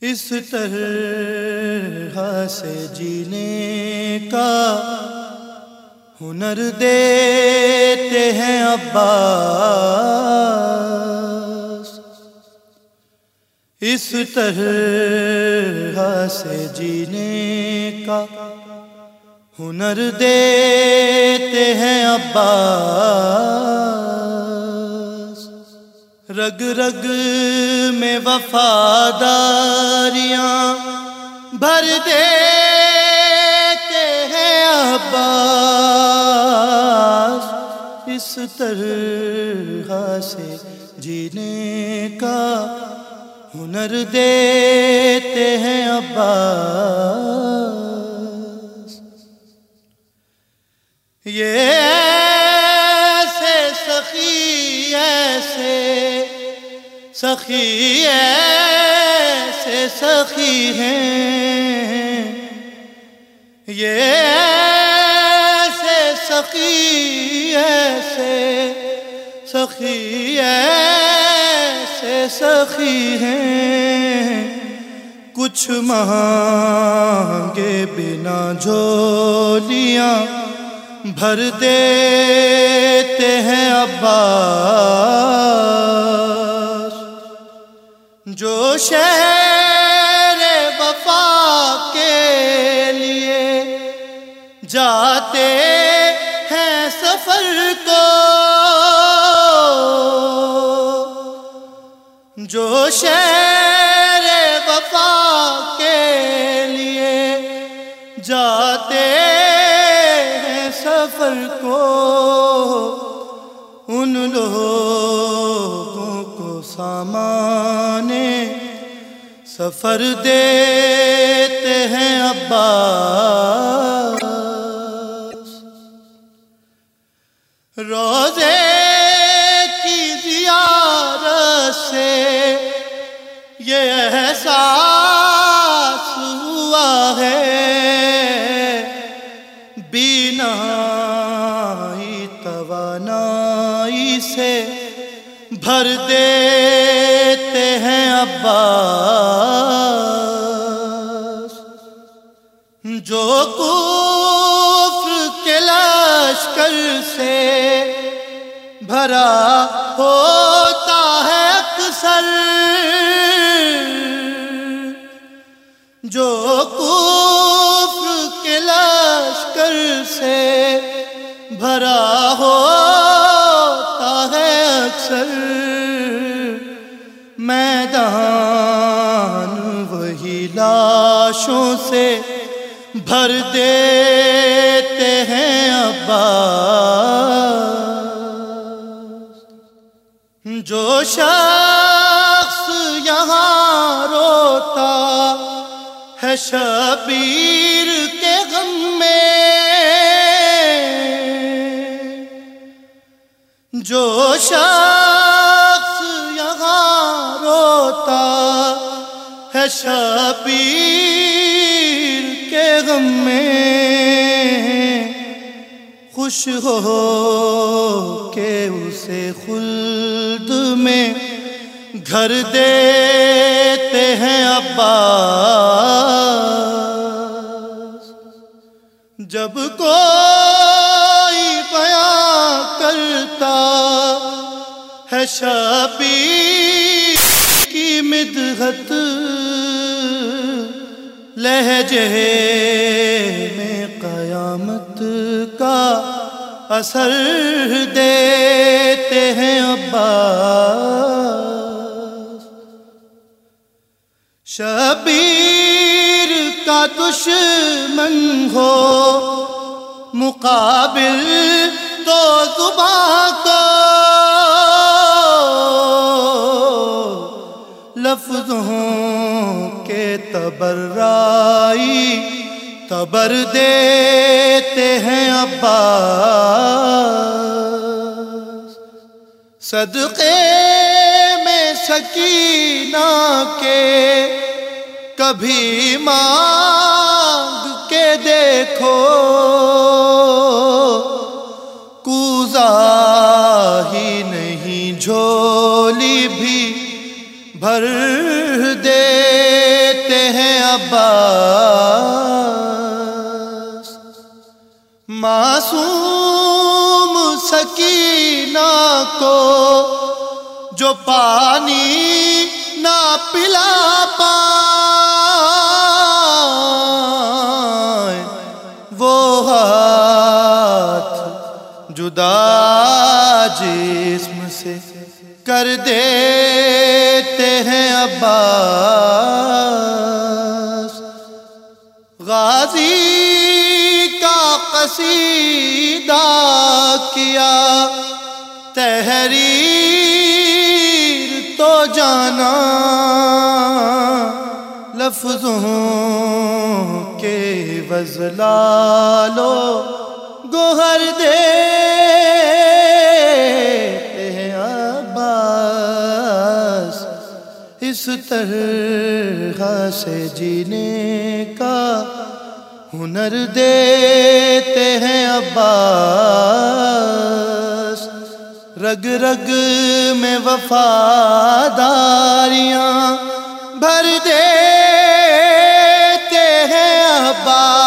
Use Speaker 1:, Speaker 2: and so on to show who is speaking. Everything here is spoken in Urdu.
Speaker 1: اس طرح سے جینے کا ہنر دیتے ہیں عباس۔ اس طرح سے جینے کا ہنر دیتے ہیں عباس۔ رگ رگ میں وفادار وفاداریاں بھر دیتے ہیں عباس اس طرح سے جینے کا ہنر دیتے ہیں عباس۔ یہ ایسے سخی ایسے سخی ایسے سخی ہیں یہ ایسے سخی ایسے سخی ایسے سخی ہیں۔ کچھ مانگے بنا جھولیاں بھر دیتے ہیں عباس۔ جو شہر سفر کو جو شہر وفا کے لیے جاتے ہیں سفر کو، ان لوگوں کو سامان سفر دیتے ہیں عباس یہ احساس ہوا ہے بینائی توانائی سے بھر دیتے ہیں عباس۔ جو کفر کے لشکر سے بھرا ہوتا بھرا ہوتا ہے اکثر۔ میدان وہی لاشوں سے بھر دیتے ہیں عباس۔ جو شخص یہاں روتا ہے شبیر جو شخص یہاں روتا ہے شبیر کے غم میں، خوش ہو کہ اسے خلد میں گھر دیتے ہیں عباس۔ جب کوئی بیان کرتا ہے شبیر کی مدغت لہجے میں قیامت کا اثر دیتے ہیں عباس۔ شبیر کا دشمن ہو مقابل تو زباں کو لفظوں کے تبرائی تبر دیتے ہیں عباس۔ صدقے میں سکینہ کے کبھی مانگ کے دیکھو۔ بھر دیتے ہیں عباس۔ معصوم سکینہ کو جو پانی کر دیتے ہیں عباس۔ غازی کا قصیدہ کیا، تحریر تو جانا۔ لفظوں کے وزلالو گوہر دے کس طرح سے جینے کا ہنر دیتے ہیں عباس۔ رگ رگ میں وفاداریاں بھر دیتے ہیں عباس۔